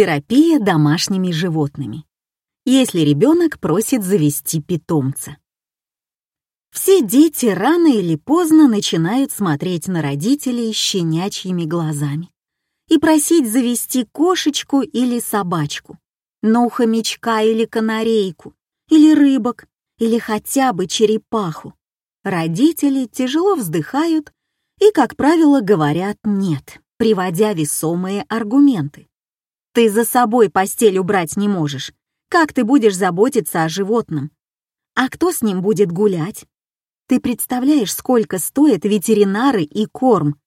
Терапия домашними животными. Если ребенок просит завести питомца. Все дети рано или поздно начинают смотреть на родителей щенячьими глазами и просить завести кошечку или собачку, но хомячка или канарейку, или рыбок, или хотя бы черепаху. Родители тяжело вздыхают и, как правило, говорят «нет», приводя весомые аргументы. «Ты за собой постель убрать не можешь. Как ты будешь заботиться о животном? А кто с ним будет гулять? Ты представляешь, сколько стоят ветеринары и корм?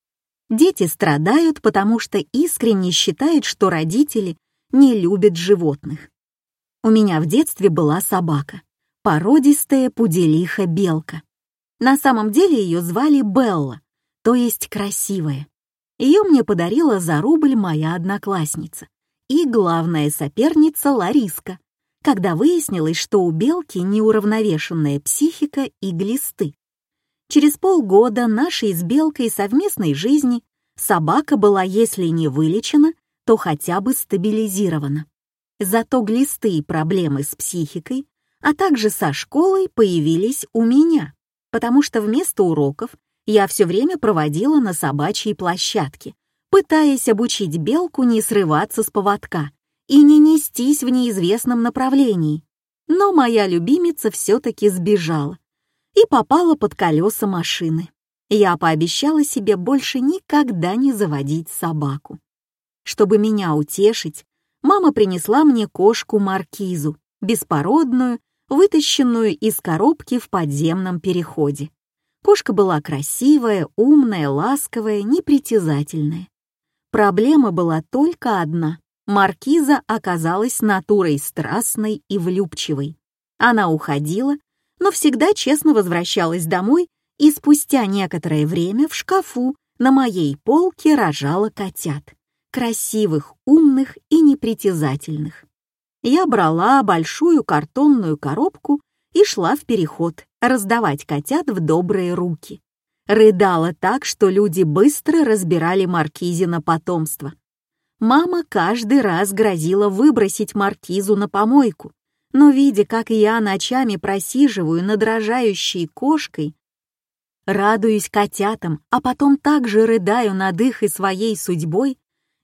Дети страдают, потому что искренне считают, что родители не любят животных. У меня в детстве была собака, породистая пуделиха-белка. На самом деле ее звали Белла, то есть красивая. Ее мне подарила за рубль моя одноклассница и главная соперница Лариска, когда выяснилось, что у белки неуравновешенная психика и глисты. Через полгода нашей с белкой совместной жизни собака была, если не вылечена, то хотя бы стабилизирована. Зато глисты и проблемы с психикой, а также со школой появились у меня, потому что вместо уроков я все время проводила на собачьей площадке, пытаясь обучить белку не срываться с поводка и не нестись в неизвестном направлении. Но моя любимица все-таки сбежала и попала под колеса машины. Я пообещала себе больше никогда не заводить собаку. Чтобы меня утешить, мама принесла мне кошку-маркизу, беспородную, вытащенную из коробки в подземном переходе. Кошка была красивая, умная, ласковая, непритязательная. Проблема была только одна. Маркиза оказалась натурой страстной и влюбчивой. Она уходила, но всегда честно возвращалась домой и спустя некоторое время в шкафу на моей полке рожала котят. Красивых, умных и непритязательных. Я брала большую картонную коробку и шла в переход раздавать котят в добрые руки. Рыдала так, что люди быстро разбирали Маркизина потомство. Мама каждый раз грозила выбросить Маркизу на помойку, но, видя, как я ночами просиживаю над рожающей кошкой, радуюсь котятам, а потом также рыдаю над их и своей судьбой,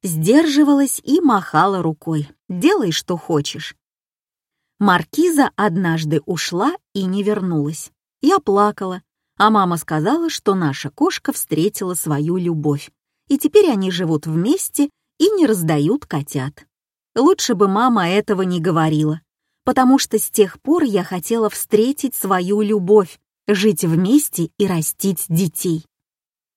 сдерживалась и махала рукой. «Делай, что хочешь». Маркиза однажды ушла и не вернулась. Я плакала, а мама сказала, что наша кошка встретила свою любовь, и теперь они живут вместе и не раздают котят. Лучше бы мама этого не говорила, потому что с тех пор я хотела встретить свою любовь, жить вместе и растить детей.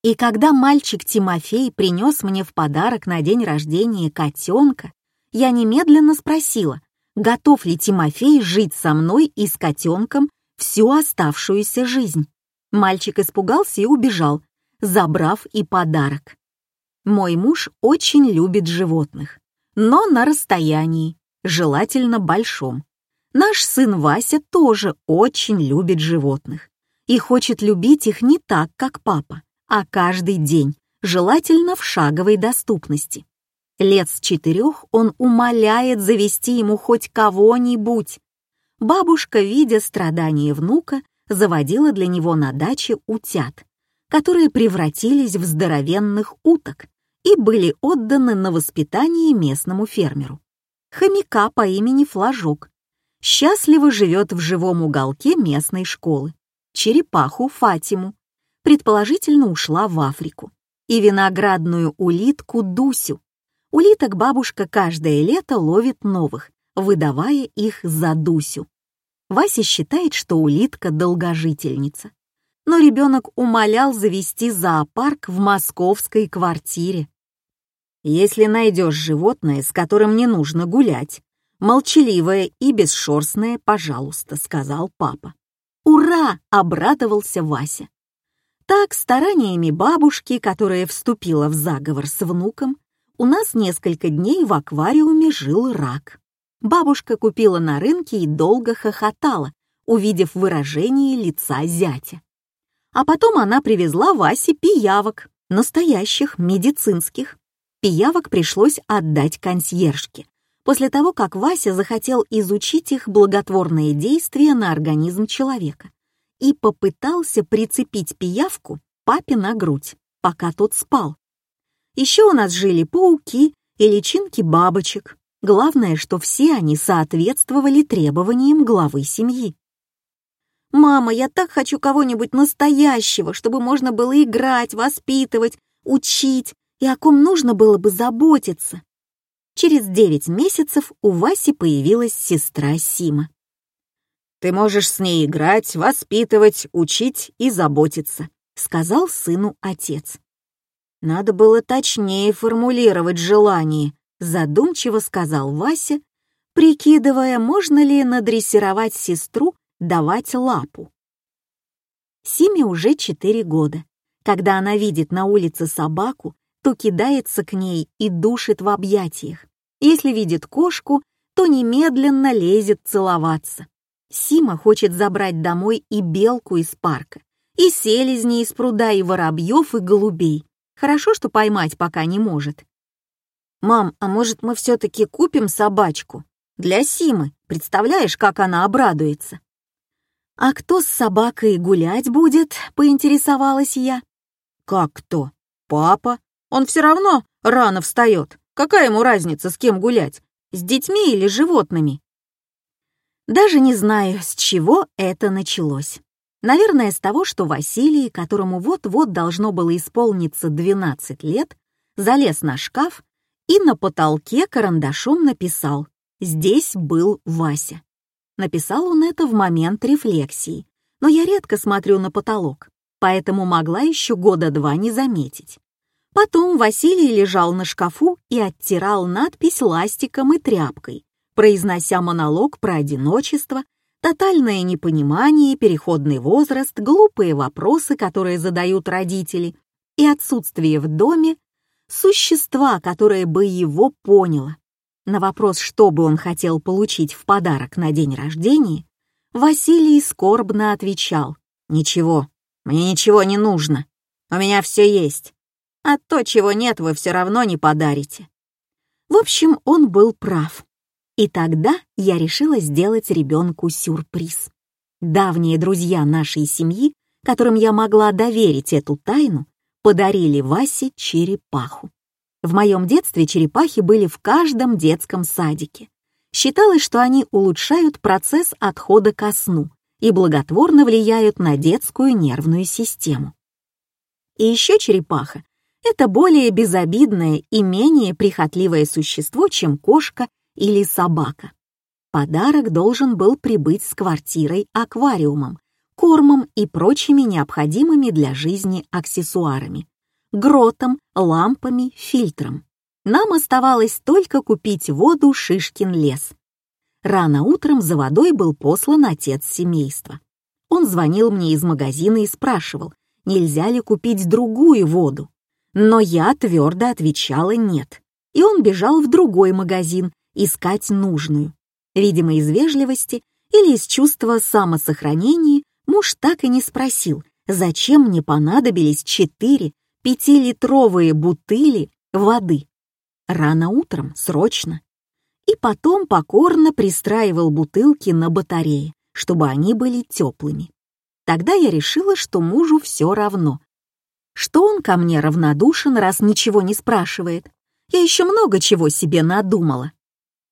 И когда мальчик Тимофей принес мне в подарок на день рождения котенка, я немедленно спросила, готов ли Тимофей жить со мной и с котенком всю оставшуюся жизнь. Мальчик испугался и убежал, забрав и подарок. Мой муж очень любит животных, но на расстоянии, желательно большом. Наш сын Вася тоже очень любит животных и хочет любить их не так, как папа, а каждый день, желательно в шаговой доступности. Лет с четырех он умоляет завести ему хоть кого-нибудь. Бабушка, видя страдания внука, заводила для него на даче утят, которые превратились в здоровенных уток и были отданы на воспитание местному фермеру. Хомяка по имени Флажок счастливо живет в живом уголке местной школы. Черепаху Фатиму предположительно ушла в Африку. И виноградную улитку Дусю, Улиток бабушка каждое лето ловит новых, выдавая их за Дусю. Вася считает, что улитка долгожительница. Но ребенок умолял завести зоопарк в московской квартире. Если найдешь животное, с которым не нужно гулять, молчаливое и бесшерстное, пожалуйста, сказал папа. «Ура!» — обрадовался Вася. Так, стараниями бабушки, которая вступила в заговор с внуком, у нас несколько дней в аквариуме жил рак. Бабушка купила на рынке и долго хохотала, увидев выражение лица зятя. А потом она привезла Васе пиявок, настоящих, медицинских. Пиявок пришлось отдать консьержке, после того, как Вася захотел изучить их благотворные действия на организм человека и попытался прицепить пиявку папе на грудь, пока тот спал. Еще у нас жили пауки и личинки бабочек. Главное, что все они соответствовали требованиям главы семьи. «Мама, я так хочу кого-нибудь настоящего, чтобы можно было играть, воспитывать, учить, и о ком нужно было бы заботиться». Через девять месяцев у Васи появилась сестра Сима. «Ты можешь с ней играть, воспитывать, учить и заботиться», — сказал сыну отец. «Надо было точнее формулировать желание», — задумчиво сказал Вася, прикидывая, можно ли надрессировать сестру давать лапу. Симе уже четыре года. Когда она видит на улице собаку, то кидается к ней и душит в объятиях. Если видит кошку, то немедленно лезет целоваться. Сима хочет забрать домой и белку из парка, и селезни из пруда, и воробьев, и голубей. Хорошо, что поймать пока не может. «Мам, а может, мы все-таки купим собачку? Для Симы. Представляешь, как она обрадуется?» «А кто с собакой гулять будет?» — поинтересовалась я. «Как кто? Папа? Он все равно рано встает. Какая ему разница, с кем гулять? С детьми или животными?» Даже не знаю, с чего это началось. Наверное, с того, что Василий, которому вот-вот должно было исполниться 12 лет, залез на шкаф и на потолке карандашом написал «Здесь был Вася». Написал он это в момент рефлексии, но я редко смотрю на потолок, поэтому могла еще года два не заметить. Потом Василий лежал на шкафу и оттирал надпись ластиком и тряпкой, произнося монолог про одиночество, тотальное непонимание, переходный возраст, глупые вопросы, которые задают родители, и отсутствие в доме существа, которое бы его поняло. На вопрос, что бы он хотел получить в подарок на день рождения, Василий скорбно отвечал «Ничего, мне ничего не нужно, у меня все есть, а то, чего нет, вы все равно не подарите». В общем, он был прав. И тогда я решила сделать ребенку сюрприз. Давние друзья нашей семьи, которым я могла доверить эту тайну, подарили Васе черепаху. В моем детстве черепахи были в каждом детском садике. Считалось, что они улучшают процесс отхода ко сну и благотворно влияют на детскую нервную систему. И еще черепаха — это более безобидное и менее прихотливое существо, чем кошка или собака. Подарок должен был прибыть с квартирой, аквариумом, кормом и прочими необходимыми для жизни аксессуарами гротом, лампами, фильтром. Нам оставалось только купить воду Шишкин лес. Рано утром за водой был послан отец семейства. Он звонил мне из магазина и спрашивал, нельзя ли купить другую воду. Но я твердо отвечала «нет». И он бежал в другой магазин искать нужную. Видимо, из вежливости или из чувства самосохранения муж так и не спросил, зачем мне понадобились четыре пятилитровые бутыли воды. Рано утром, срочно. И потом покорно пристраивал бутылки на батарее, чтобы они были теплыми. Тогда я решила, что мужу все равно. Что он ко мне равнодушен, раз ничего не спрашивает. Я еще много чего себе надумала.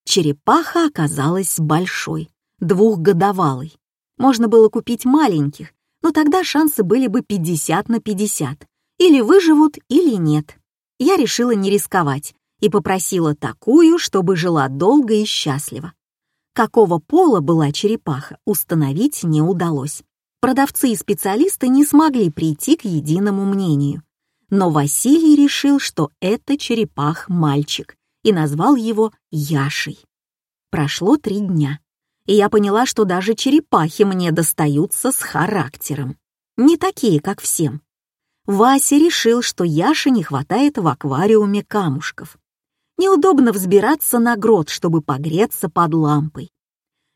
Черепаха оказалась большой, двухгодовалой. Можно было купить маленьких, но тогда шансы были бы 50 на 50. Или выживут, или нет. Я решила не рисковать и попросила такую, чтобы жила долго и счастливо. Какого пола была черепаха, установить не удалось. Продавцы и специалисты не смогли прийти к единому мнению. Но Василий решил, что это черепах-мальчик, и назвал его Яшей. Прошло три дня, и я поняла, что даже черепахи мне достаются с характером. Не такие, как всем. Вася решил, что Яше не хватает в аквариуме камушков. Неудобно взбираться на грот, чтобы погреться под лампой.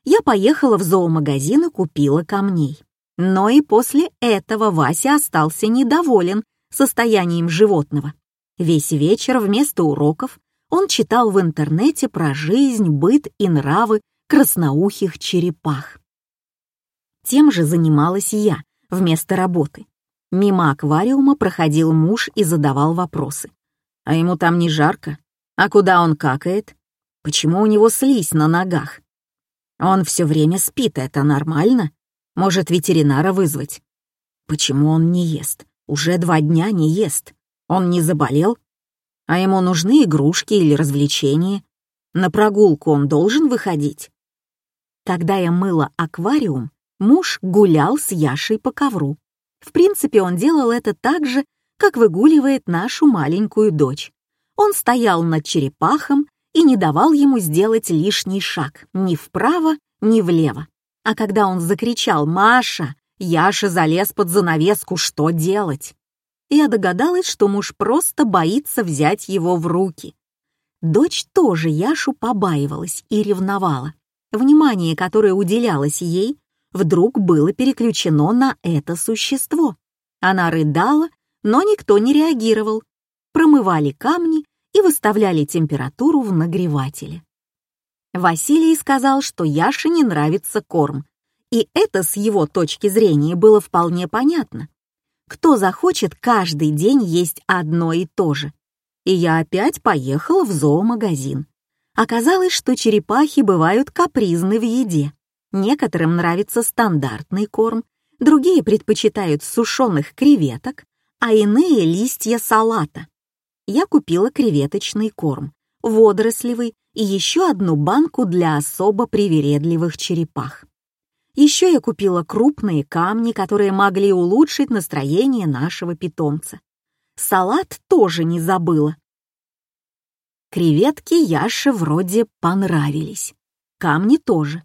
Я поехала в зоомагазин и купила камней. Но и после этого Вася остался недоволен состоянием животного. Весь вечер вместо уроков Он читал в интернете про жизнь, быт и нравы красноухих черепах. Тем же занималась я вместо работы. Мимо аквариума проходил муж и задавал вопросы. А ему там не жарко? А куда он какает? Почему у него слизь на ногах? Он все время спит, это нормально? Может, ветеринара вызвать? Почему он не ест? Уже два дня не ест. Он не заболел? А ему нужны игрушки или развлечения? На прогулку он должен выходить? Когда я мыла аквариум, муж гулял с Яшей по ковру. В принципе, он делал это так же, как выгуливает нашу маленькую дочь. Он стоял над черепахом и не давал ему сделать лишний шаг ни вправо, ни влево. А когда он закричал «Маша!», Яша залез под занавеску «Что делать?». Я догадалась, что муж просто боится взять его в руки. Дочь тоже Яшу побаивалась и ревновала. Внимание, которое уделялось ей, вдруг было переключено на это существо. Она рыдала, но никто не реагировал. Промывали камни и выставляли температуру в нагревателе. Василий сказал, что Яше не нравится корм, и это с его точки зрения было вполне понятно. Кто захочет каждый день есть одно и то же? И я опять поехала в зоомагазин. Оказалось, что черепахи бывают капризны в еде. Некоторым нравится стандартный корм, другие предпочитают сушеных креветок, а иные — листья салата я купила креветочный корм, водорослевый и еще одну банку для особо привередливых черепах. Еще я купила крупные камни, которые могли улучшить настроение нашего питомца. Салат тоже не забыла. Креветки Яше вроде понравились. Камни тоже.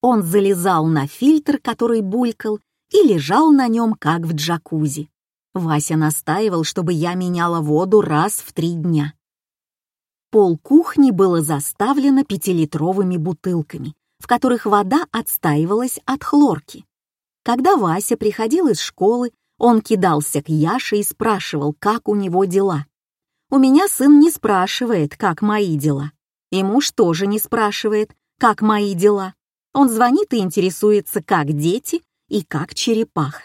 Он залезал на фильтр, который булькал, и лежал на нем, как в джакузи. Вася настаивал, чтобы я меняла воду раз в три дня. Пол кухни было заставлено пятилитровыми бутылками, в которых вода отстаивалась от хлорки. Когда Вася приходил из школы, он кидался к Яше и спрашивал, как у него дела. У меня сын не спрашивает, как мои дела. И муж тоже не спрашивает, как мои дела. Он звонит и интересуется, как дети и как черепаха.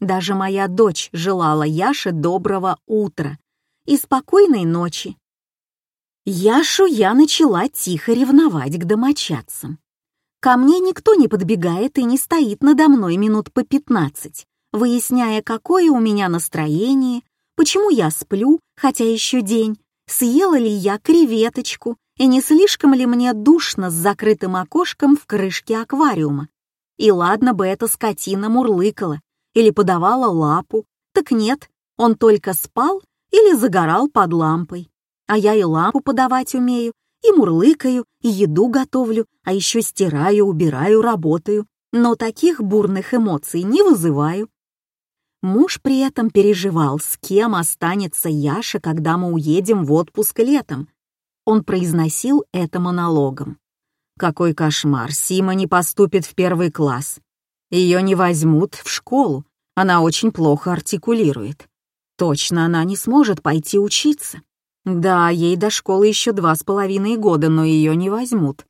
Даже моя дочь желала Яше доброго утра и спокойной ночи. Яшу я начала тихо ревновать к домочадцам. Ко мне никто не подбегает и не стоит надо мной минут по пятнадцать, выясняя, какое у меня настроение, почему я сплю, хотя еще день, съела ли я креветочку и не слишком ли мне душно с закрытым окошком в крышке аквариума. И ладно бы эта скотина мурлыкала, или подавала лапу. Так нет, он только спал или загорал под лампой. А я и лампу подавать умею, и мурлыкаю, и еду готовлю, а еще стираю, убираю, работаю. Но таких бурных эмоций не вызываю. Муж при этом переживал, с кем останется Яша, когда мы уедем в отпуск летом. Он произносил это монологом. Какой кошмар, Сима не поступит в первый класс. Ее не возьмут в школу, она очень плохо артикулирует. Точно она не сможет пойти учиться. Да, ей до школы еще два с половиной года, но ее не возьмут.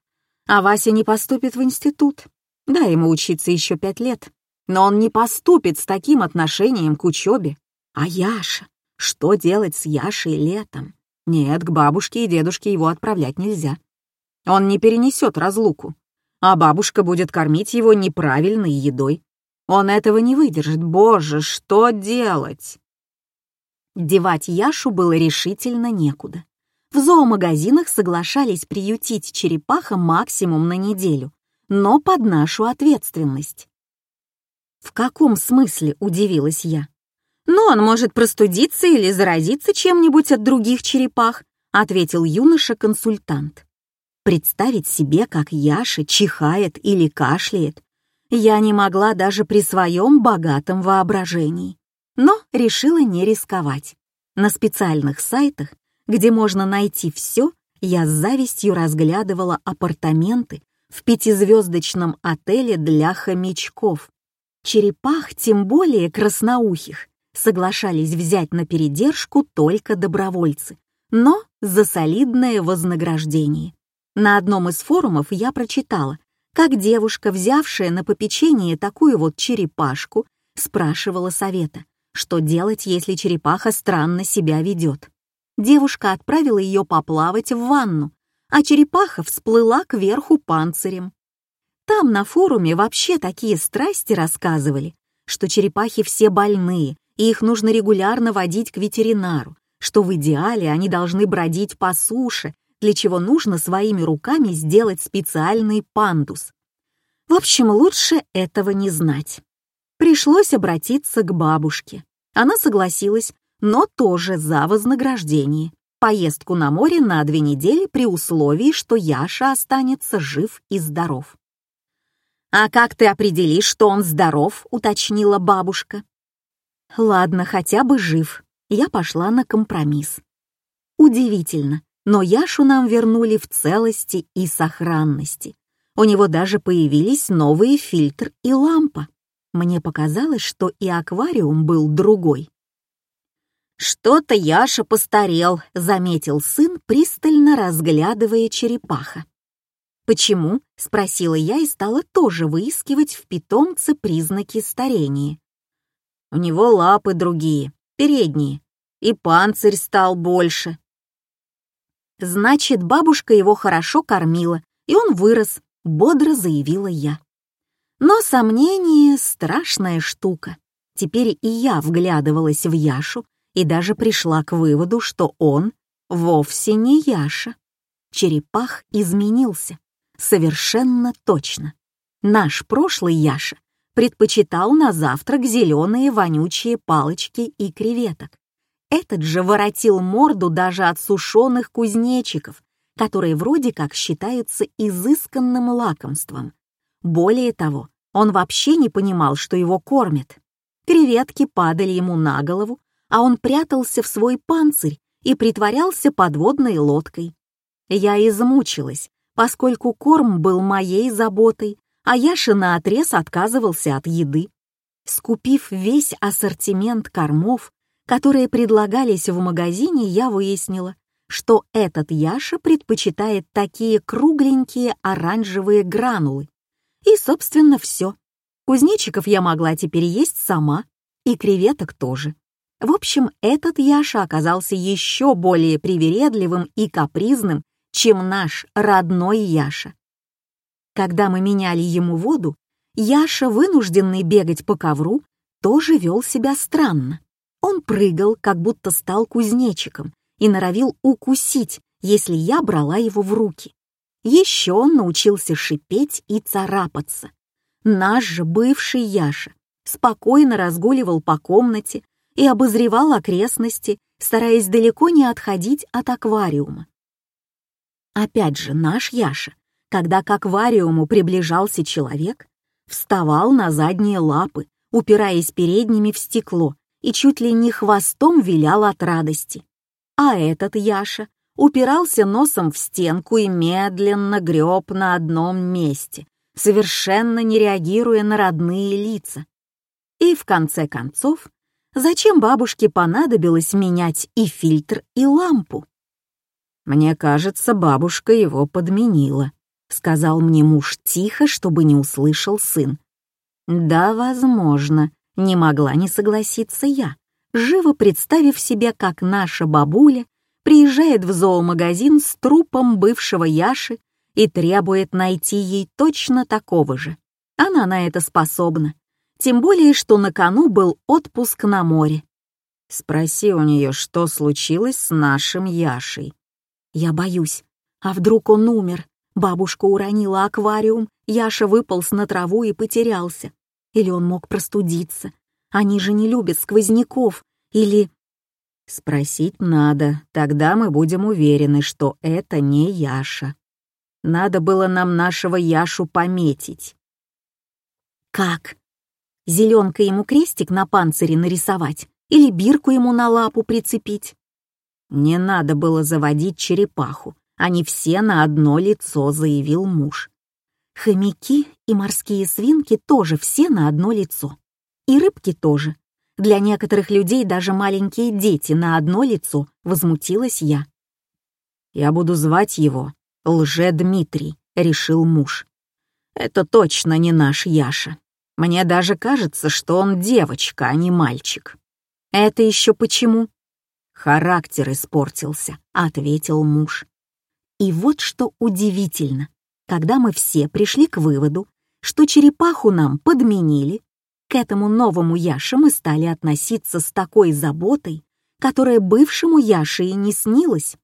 А Вася не поступит в институт. Да, ему учиться еще пять лет. Но он не поступит с таким отношением к учебе. А Яша? Что делать с Яшей летом? Нет, к бабушке и дедушке его отправлять нельзя. Он не перенесет разлуку а бабушка будет кормить его неправильной едой. Он этого не выдержит. Боже, что делать? Девать Яшу было решительно некуда. В зоомагазинах соглашались приютить черепаха максимум на неделю, но под нашу ответственность. «В каком смысле?» — удивилась я. «Ну, он может простудиться или заразиться чем-нибудь от других черепах», — ответил юноша-консультант. Представить себе, как Яша чихает или кашляет, я не могла даже при своем богатом воображении. Но решила не рисковать. На специальных сайтах, где можно найти все, я с завистью разглядывала апартаменты в пятизвездочном отеле для хомячков. Черепах, тем более красноухих, соглашались взять на передержку только добровольцы, но за солидное вознаграждение. На одном из форумов я прочитала, как девушка, взявшая на попечение такую вот черепашку, спрашивала совета, что делать, если черепаха странно себя ведет. Девушка отправила ее поплавать в ванну, а черепаха всплыла кверху панцирем. Там на форуме вообще такие страсти рассказывали, что черепахи все больные, и их нужно регулярно водить к ветеринару, что в идеале они должны бродить по суше, для чего нужно своими руками сделать специальный пандус. В общем, лучше этого не знать. Пришлось обратиться к бабушке. Она согласилась, но тоже за вознаграждение. Поездку на море на две недели при условии, что Яша останется жив и здоров. «А как ты определишь, что он здоров?» — уточнила бабушка. «Ладно, хотя бы жив». Я пошла на компромисс. Удивительно, но Яшу нам вернули в целости и сохранности. У него даже появились новые фильтр и лампа. Мне показалось, что и аквариум был другой. «Что-то Яша постарел», — заметил сын, пристально разглядывая черепаха. «Почему?» — спросила я и стала тоже выискивать в питомце признаки старения. «У него лапы другие, передние, и панцирь стал больше». «Значит, бабушка его хорошо кормила, и он вырос», — бодро заявила я. Но сомнение — страшная штука. Теперь и я вглядывалась в Яшу и даже пришла к выводу, что он вовсе не Яша. Черепах изменился. Совершенно точно. Наш прошлый Яша предпочитал на завтрак зеленые вонючие палочки и креветок. Этот же воротил морду даже от сушеных кузнечиков, которые вроде как считаются изысканным лакомством. Более того, он вообще не понимал, что его кормят. Креветки падали ему на голову, а он прятался в свой панцирь и притворялся подводной лодкой. Я измучилась, поскольку корм был моей заботой, а Яша наотрез отказывался от еды. Скупив весь ассортимент кормов, которые предлагались в магазине, я выяснила, что этот Яша предпочитает такие кругленькие оранжевые гранулы, и, собственно, все. Кузнечиков я могла теперь есть сама, и креветок тоже. В общем, этот Яша оказался еще более привередливым и капризным, чем наш родной Яша. Когда мы меняли ему воду, Яша, вынужденный бегать по ковру, тоже вел себя странно. Он прыгал, как будто стал кузнечиком, и норовил укусить, если я брала его в руки. Еще он научился шипеть и царапаться. Наш же бывший Яша спокойно разгуливал по комнате и обозревал окрестности, стараясь далеко не отходить от аквариума. Опять же, наш Яша, когда к аквариуму приближался человек, вставал на задние лапы, упираясь передними в стекло, и чуть ли не хвостом вилял от радости. А этот Яша упирался носом в стенку и медленно греб на одном месте, совершенно не реагируя на родные лица. И в конце концов, зачем бабушке понадобилось менять и фильтр, и лампу? «Мне кажется, бабушка его подменила», — сказал мне муж тихо, чтобы не услышал сын. «Да, возможно», — не могла не согласиться я, живо представив себе, как наша бабуля приезжает в зоомагазин с трупом бывшего Яши и требует найти ей точно такого же. Она на это способна. Тем более, что на кону был отпуск на море. Спроси у нее, что случилось с нашим Яшей. Я боюсь. А вдруг он умер? Бабушка уронила аквариум, Яша выполз на траву и потерялся. Или он мог простудиться. Они же не любят сквозняков. Или Спросить надо, тогда мы будем уверены, что это не Яша. Надо было нам нашего Яшу пометить. Как? Зеленка ему крестик на панцире нарисовать или бирку ему на лапу прицепить? Не надо было заводить черепаху, они все на одно лицо, заявил муж. Хомяки и морские свинки тоже все на одно лицо. И рыбки тоже. Для некоторых людей даже маленькие дети на одно лицо, возмутилась я. «Я буду звать его Лже-Дмитрий», — решил муж. «Это точно не наш Яша. Мне даже кажется, что он девочка, а не мальчик». «Это еще почему?» «Характер испортился», — ответил муж. И вот что удивительно. Когда мы все пришли к выводу, что черепаху нам подменили, к этому новому Яше мы стали относиться с такой заботой, которая бывшему Яше и не снилась.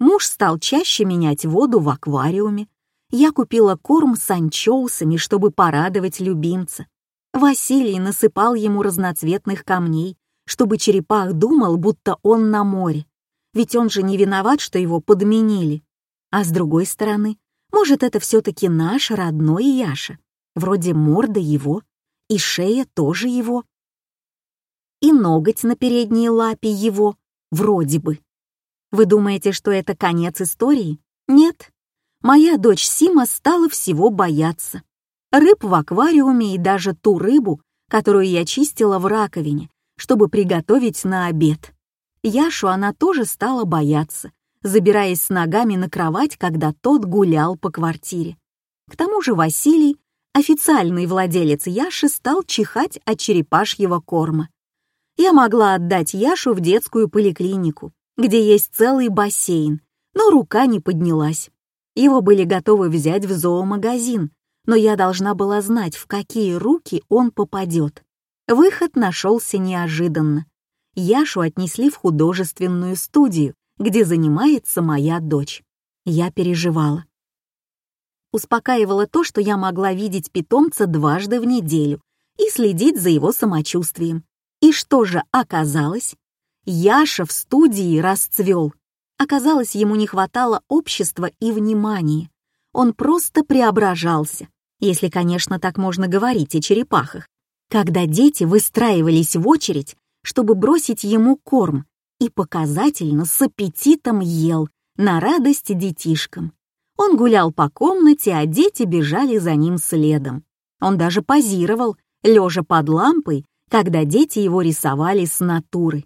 Муж стал чаще менять воду в аквариуме. Я купила корм с анчоусами, чтобы порадовать любимца. Василий насыпал ему разноцветных камней, чтобы черепах думал, будто он на море. Ведь он же не виноват, что его подменили. А с другой стороны, может, это все-таки наш родной Яша. Вроде морда его, и шея тоже его. И ноготь на передней лапе его, вроде бы. Вы думаете, что это конец истории? Нет. Моя дочь Сима стала всего бояться. Рыб в аквариуме и даже ту рыбу, которую я чистила в раковине, чтобы приготовить на обед. Яшу она тоже стала бояться, забираясь с ногами на кровать, когда тот гулял по квартире. К тому же Василий, официальный владелец Яши, стал чихать от черепашьего корма. Я могла отдать Яшу в детскую поликлинику, где есть целый бассейн, но рука не поднялась. Его были готовы взять в зоомагазин, но я должна была знать, в какие руки он попадет. Выход нашелся неожиданно. Яшу отнесли в художественную студию, где занимается моя дочь. Я переживала. Успокаивало то, что я могла видеть питомца дважды в неделю и следить за его самочувствием. И что же оказалось? Яша в студии расцвел. Оказалось, ему не хватало общества и внимания. Он просто преображался, если, конечно, так можно говорить о черепахах. Когда дети выстраивались в очередь, чтобы бросить ему корм, и показательно с аппетитом ел, на радость детишкам. Он гулял по комнате, а дети бежали за ним следом. Он даже позировал, лежа под лампой, когда дети его рисовали с натуры.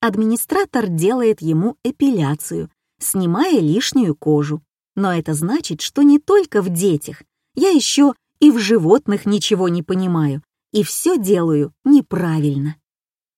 Администратор делает ему эпиляцию, снимая лишнюю кожу. Но это значит, что не только в детях, я еще и в животных ничего не понимаю, и все делаю неправильно.